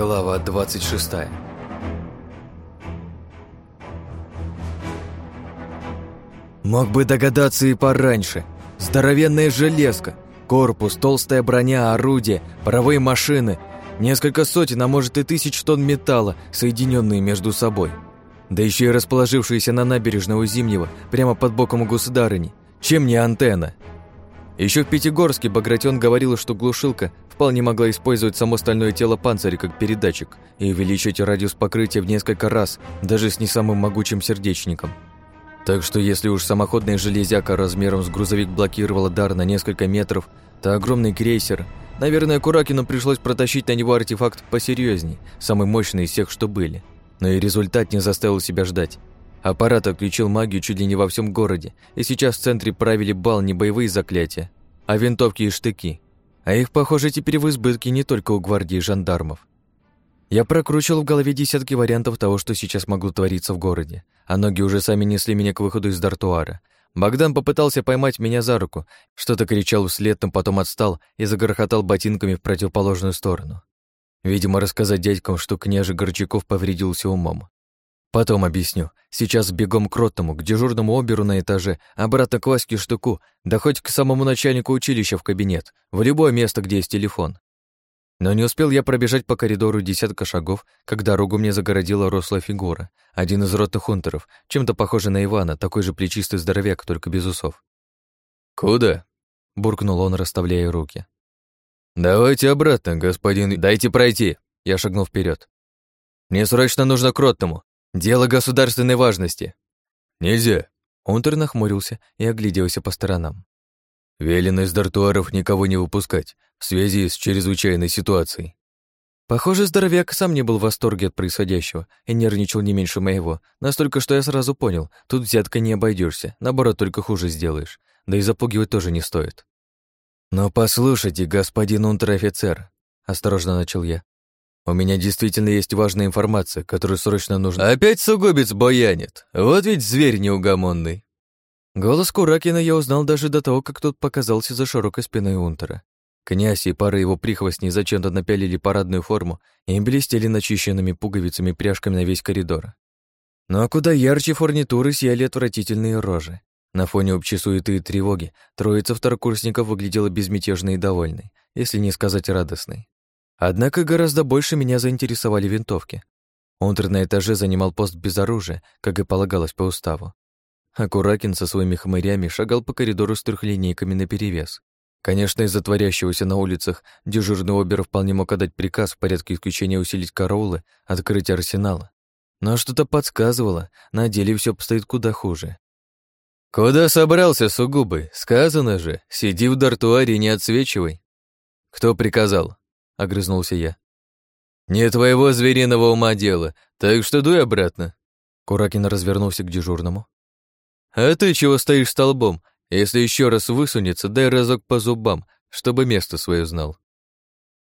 Глава 26 Мог бы догадаться и пораньше. Здоровенная железка, корпус, толстая броня, орудия, паровые машины, несколько сотен, а может и тысяч тонн металла, соединенные между собой. Да еще и расположившиеся на набережной у Зимнего, прямо под боком у государыни. Чем не антенна? Еще в Пятигорске Багратион говорил, что глушилка вполне могла использовать само стальное тело панциря как передатчик и увеличить радиус покрытия в несколько раз, даже с не самым могучим сердечником. Так что если уж самоходная железяка размером с грузовик блокировала дар на несколько метров, то огромный крейсер, наверное, Куракину пришлось протащить на него артефакт посерьезней, самый мощный из всех, что были. Но и результат не заставил себя ждать. Аппарат отключил магию чуть ли не во всем городе, и сейчас в центре правили бал не боевые заклятия, а винтовки и штыки. А их, похоже, теперь в избытке не только у гвардии и жандармов. Я прокручивал в голове десятки вариантов того, что сейчас могло твориться в городе, а ноги уже сами несли меня к выходу из дартуара. Богдан попытался поймать меня за руку, что-то кричал вслед, но потом отстал и загрохотал ботинками в противоположную сторону. Видимо, рассказать дядькам, что княже Горчаков повредился умом. Потом объясню. Сейчас бегом к ротному, к дежурному оберу на этаже, обратно к Ваське Штыку, да хоть к самому начальнику училища в кабинет, в любое место, где есть телефон. Но не успел я пробежать по коридору десятка шагов, как дорогу мне загородила рослая фигура, один из ротных хунтеров, чем-то похожий на Ивана, такой же плечистый здоровяк, только без усов. «Куда?» — буркнул он, расставляя руки. «Давайте обратно, господин, дайте пройти!» Я шагнул вперед. «Мне срочно нужно к ротному. Дело государственной важности». «Нельзя!» Хунтер нахмурился и огляделся по сторонам. Велено из дартуаров никого не выпускать в связи с чрезвычайной ситуацией. Похоже, здоровяк сам не был в восторге от происходящего и нервничал не меньше моего, настолько, что я сразу понял, тут взятка не обойдешься, наоборот, только хуже сделаешь, да и запугивать тоже не стоит. «Но послушайте, господин унтер-офицер», — осторожно начал я, «у меня действительно есть важная информация, которую срочно нужно...» «Опять сугубец боянит, вот ведь зверь неугомонный», Голос Куракина я узнал даже до того, как тот показался за широкой спиной Унтера. Князь и пара его прихвостней зачем-то напялили парадную форму и блестели начищенными пуговицами пряжками на весь коридор. Ну а куда ярче фурнитуры сияли отвратительные рожи. На фоне общей суеты и тревоги троица второкурсников выглядела безмятежной и довольной, если не сказать радостной. Однако гораздо больше меня заинтересовали винтовки. Унтер на этаже занимал пост без оружия, как и полагалось по уставу а Куракин со своими хмырями шагал по коридору с трехлинейками наперевес. Конечно, из-за творящегося на улицах дежурный обер вполне мог отдать приказ в порядке исключения усилить караулы, открыть арсенал. Но что-то подсказывало, на деле все обстоит куда хуже. «Куда собрался, сугубый? Сказано же, сиди в дартуаре и не отсвечивай». «Кто приказал?» — огрызнулся я. «Не твоего звериного ума дело, так что дуй обратно». Куракин развернулся к дежурному, а ты чего стоишь столбом? Если еще раз высунется, дай разок по зубам, чтобы место свое знал.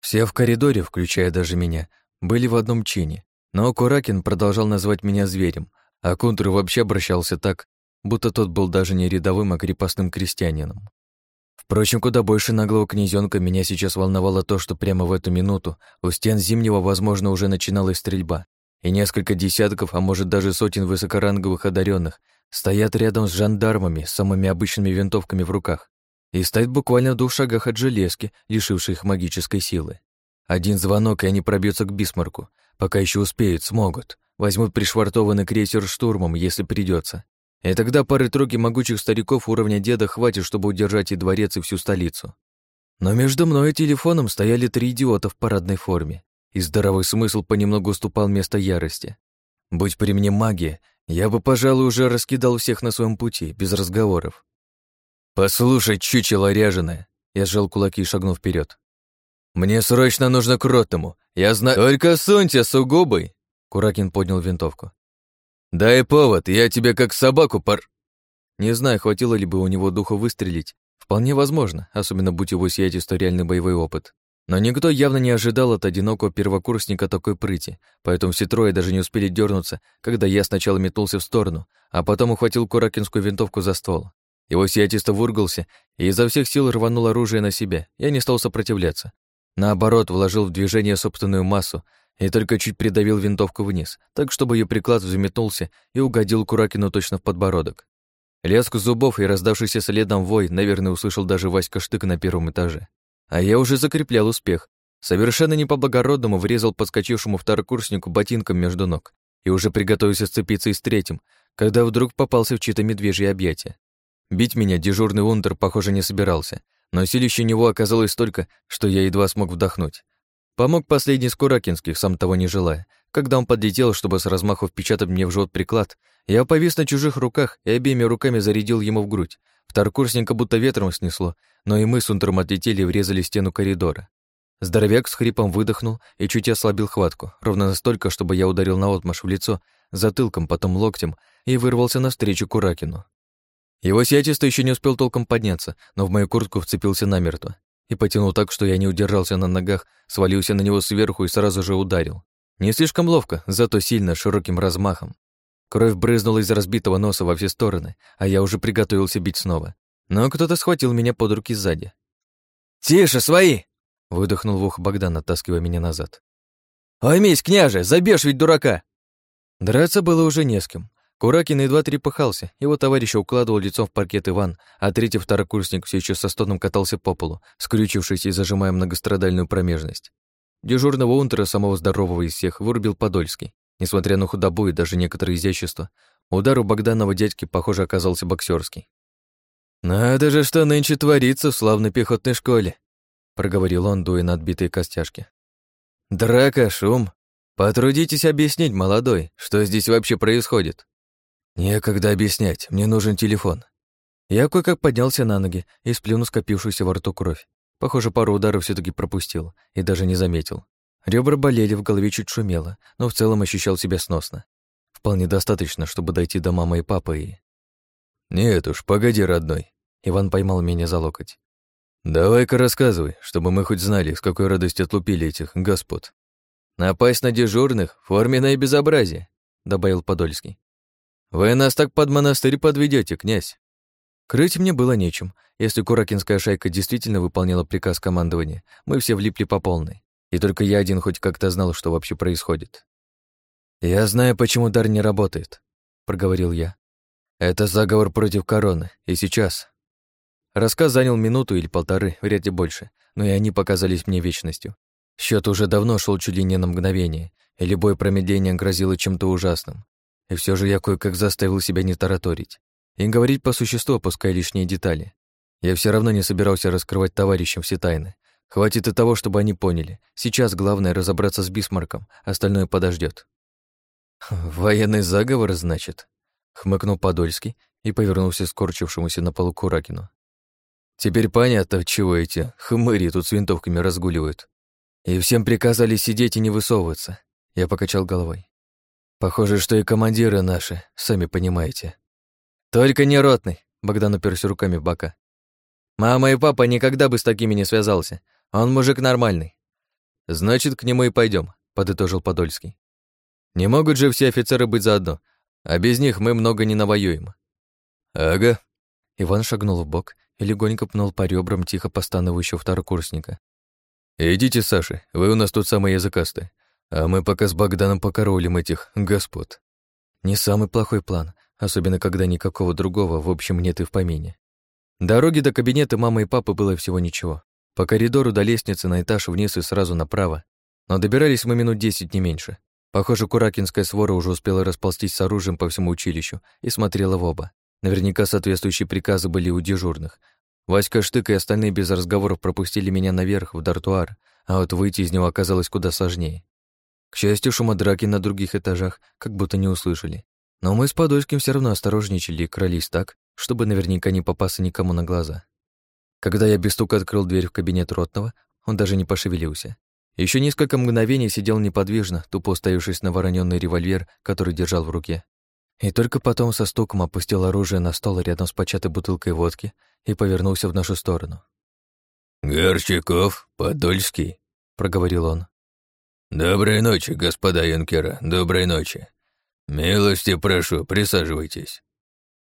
Все в коридоре, включая даже меня, были в одном чине, но Куракин продолжал называть меня зверем, а Кунтур вообще обращался так, будто тот был даже не рядовым, а крепостным крестьянином. Впрочем, куда больше наглого князёнка меня сейчас волновало то, что прямо в эту минуту у стен Зимнего, возможно, уже начиналась стрельба, и несколько десятков, а может даже сотен высокоранговых одаренных стоят рядом с жандармами с самыми обычными винтовками в руках и стоят буквально в двух шагах от железки, лишившей их магической силы. Один звонок, и они пробьются к Бисмарку. Пока еще успеют, смогут. Возьмут пришвартованный крейсер штурмом, если придется. И тогда пары тройки могучих стариков уровня деда хватит, чтобы удержать и дворец, и всю столицу. Но между мной и телефоном стояли три идиота в парадной форме, и здоровый смысл понемногу уступал место ярости. Будь при мне магия, я бы, пожалуй, уже раскидал всех на своем пути, без разговоров. «Послушай, чучело ряженое!» Я сжал кулаки и шагнул вперед. «Мне срочно нужно к ротному. Я знаю...» «Только суньте, сугубый!» Куракин поднял винтовку. «Дай повод, я тебе как собаку пор...» Не знаю, хватило ли бы у него духа выстрелить. Вполне возможно, особенно будь его сиятельство реальный боевой опыт. Но никто явно не ожидал от одинокого первокурсника такой прыти, поэтому все трое даже не успели дернуться, когда я сначала метнулся в сторону, а потом ухватил куракинскую винтовку за ствол. Его сиятельство выргался и изо всех сил рванул оружие на себя. Я не стал сопротивляться. Наоборот, вложил в движение собственную массу и только чуть придавил винтовку вниз, так чтобы ее приклад взметнулся и угодил Куракину точно в подбородок. Лязг зубов и раздавшийся следом вой, наверное, услышал даже Васька Штык на первом этаже. А я уже закреплял успех. Совершенно не по-благородному врезал подскочившему второкурснику ботинком между ног и уже приготовился сцепиться и с третьим, когда вдруг попался в чьи-то медвежьи объятия. Бить меня дежурный унтер, похоже, не собирался, но силище него оказалось столько, что я едва смог вдохнуть. Помог последний с Куракинских, сам того не желая. Когда он подлетел, чтобы с размаху впечатать мне в живот приклад, я повис на чужих руках и обеими руками зарядил ему в грудь. Второкурсника будто ветром снесло, но и мы с унтером отлетели и врезали стену коридора. Здоровяк с хрипом выдохнул и чуть ослабил хватку, ровно настолько, чтобы я ударил наотмашь в лицо, затылком, потом локтем, и вырвался навстречу Куракину. Его сиятельство еще не успел толком подняться, но в мою куртку вцепился намертво и потянул так, что я не удержался на ногах, свалился на него сверху и сразу же ударил. Не слишком ловко, зато сильно, широким размахом. Кровь брызнула из разбитого носа во все стороны, а я уже приготовился бить снова. Но кто-то схватил меня под руки сзади. «Тише, свои!» — выдохнул в ухо Богдан, оттаскивая меня назад. «Оймись, княже, забьешь ведь дурака!» Драться было уже не с кем. Куракин едва трепыхался, его товарища укладывал лицом в паркет Иван, а третий второкурсник все еще со стоном катался по полу, скрючившись и зажимая многострадальную промежность. Дежурного унтера, самого здорового из всех, вырубил Подольский. Несмотря на худобу и даже некоторые изящества, удар у Богданова дядьки, похоже, оказался боксерский. «Надо же, что нынче творится в славной пехотной школе», проговорил он, дуя на отбитые костяшки. «Драка, шум. Потрудитесь объяснить, молодой, что здесь вообще происходит?» «Некогда объяснять, мне нужен телефон». Я кое-как поднялся на ноги и сплюнул скопившуюся во рту кровь. Похоже, пару ударов все таки пропустил и даже не заметил. Ребра болели, в голове чуть шумело, но в целом ощущал себя сносно. Вполне достаточно, чтобы дойти до мамы и папы и... «Нет уж, погоди, родной». Иван поймал меня за локоть. «Давай-ка рассказывай, чтобы мы хоть знали, с какой радостью отлупили этих господ». «Напасть на дежурных — форменное безобразие», — добавил Подольский. «Вы нас так под монастырь подведете, князь!» Крыть мне было нечем. Если Куракинская шайка действительно выполняла приказ командования, мы все влипли по полной. И только я один хоть как-то знал, что вообще происходит. «Я знаю, почему дар не работает», — проговорил я. «Это заговор против короны, и сейчас...» Рассказ занял минуту или полторы, вряд ли больше, но и они показались мне вечностью. Счет уже давно шел чуть ли не на мгновение, и любое промедление грозило чем-то ужасным. И все же я кое-как заставил себя не тараторить и говорить по существу, опуская лишние детали. Я все равно не собирался раскрывать товарищам все тайны. Хватит и того, чтобы они поняли. Сейчас главное разобраться с Бисмарком, остальное подождет. «Военный заговор, значит?» — хмыкнул Подольский и повернулся к скорчившемуся на полу Куракину. «Теперь понятно, чего эти хмыри тут с винтовками разгуливают. И всем приказали сидеть и не высовываться». Я покачал головой. Похоже, что и командиры наши, сами понимаете. Только не ротный, Богдан уперся руками в бока. Мама и папа никогда бы с такими не связался. Он мужик нормальный. Значит, к нему и пойдем, подытожил Подольский. Не могут же все офицеры быть заодно, а без них мы много не навоюем. Ага. Иван шагнул в бок и легонько пнул по ребрам тихо постановающего второкурсника. «Идите, Саша, вы у нас тут самые языкастые. А мы пока с Богданом покоролим этих господ. Не самый плохой план, особенно когда никакого другого, в общем, нет и в помине. Дороги до кабинета мамы и папы было всего ничего. По коридору до лестницы на этаж вниз и сразу направо. Но добирались мы минут десять, не меньше. Похоже, Куракинская свора уже успела расползтись с оружием по всему училищу и смотрела в оба. Наверняка соответствующие приказы были у дежурных. Васька Штык и остальные без разговоров пропустили меня наверх, в дартуар, а вот выйти из него оказалось куда сложнее. К счастью, шума драки на других этажах как будто не услышали. Но мы с Подольским все равно осторожничали и крались так, чтобы наверняка не попасться никому на глаза. Когда я без стука открыл дверь в кабинет Ротного, он даже не пошевелился. Еще несколько мгновений сидел неподвижно, тупо уставившись на вороненный револьвер, который держал в руке. И только потом со стуком опустил оружие на стол рядом с початой бутылкой водки и повернулся в нашу сторону. «Горчаков, Подольский», — проговорил он. «Доброй ночи, господа юнкера, доброй ночи. Милости прошу, присаживайтесь».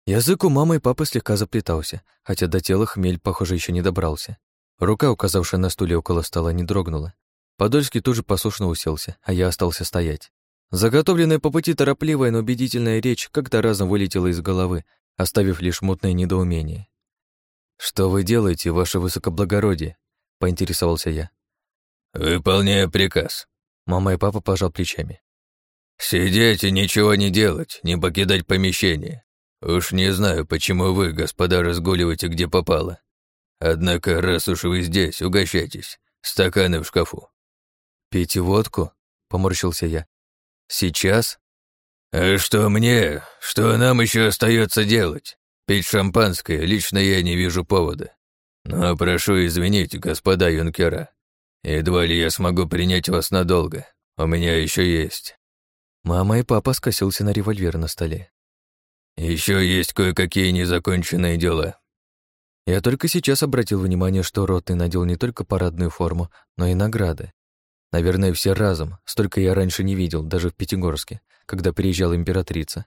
Язык у мамы и папы слегка заплетался, хотя до тела хмель, похоже, еще не добрался. Рука, указавшая на стуле около стола, не дрогнула. Подольский тут же послушно уселся, а я остался стоять. Заготовленная по пути торопливая, но убедительная речь как-то разом вылетела из головы, оставив лишь мутное недоумение. «Что вы делаете, ваше высокоблагородие?» — поинтересовался я. «Выполняю приказ». Мама и папа пожал плечами. «Сидеть и ничего не делать, не покидать помещение. Уж не знаю, почему вы, господа, разгуливаете где попало. Однако, раз уж вы здесь, угощайтесь. Стаканы в шкафу». «Пейте водку?» — поморщился я. «Сейчас?» «А что мне? Что нам еще остается делать? Пить шампанское лично я не вижу повода. Но прошу извинить, господа юнкера. Едва ли я смогу принять вас надолго. У меня еще есть». Мама и папа скосился на револьвер на столе. Еще есть кое-какие незаконченные дела. Я только сейчас обратил внимание, что Ротный надел не только парадную форму, но и награды. Наверное, все разом, столько я раньше не видел, даже в Пятигорске, когда приезжала императрица.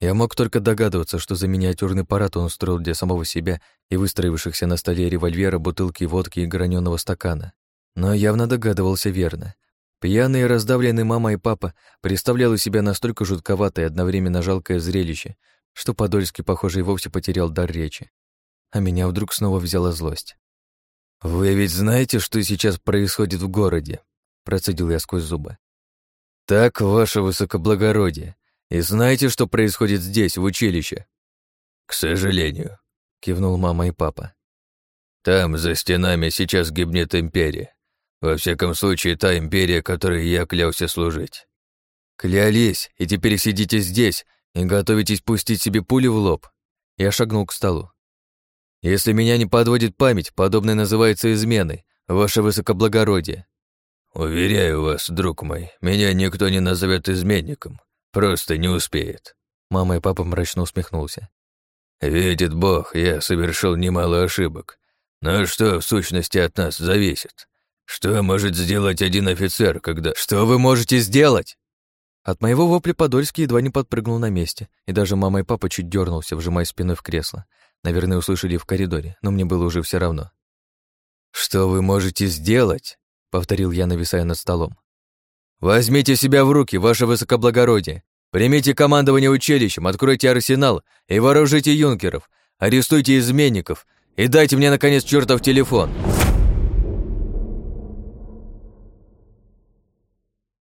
Я мог только догадываться, что за миниатюрный парад он устроил для самого себя и выстроившихся на столе револьвера, бутылки водки и граненого стакана. Но явно догадывался верно. Пьяный и раздавленный мама и папа представлял у себя настолько жутковатое и одновременно жалкое зрелище, что Подольский, похоже, и вовсе потерял дар речи. А меня вдруг снова взяла злость. «Вы ведь знаете, что сейчас происходит в городе?» Процедил я сквозь зубы. «Так, ваше высокоблагородие. И знаете, что происходит здесь, в училище?» «К сожалению», — кивнул мама и папа. «Там, за стенами, сейчас гибнет империя. Во всяком случае, та империя, которой я клялся служить». «Клялись, и теперь сидите здесь и готовитесь пустить себе пули в лоб?» Я шагнул к столу. «Если меня не подводит память, подобное называется изменой, ваше высокоблагородие. «Уверяю вас, друг мой, меня никто не назовет изменником, просто не успеет». Мама и папа мрачно усмехнулся. «Видит Бог, я совершил немало ошибок. Но что в сущности от нас зависит? Что может сделать один офицер, когда... Что вы можете сделать?» От моего вопля Подольский едва не подпрыгнул на месте, и даже мама и папа чуть дернулся, вжимая спиной в кресло. Наверное, услышали в коридоре, но мне было уже все равно. «Что вы можете сделать?» повторил я, нависая над столом. «Возьмите себя в руки, ваше высокоблагородие. Примите командование училищем, откройте арсенал и вооружите юнкеров, арестуйте изменников и дайте мне, наконец, чертов телефон!»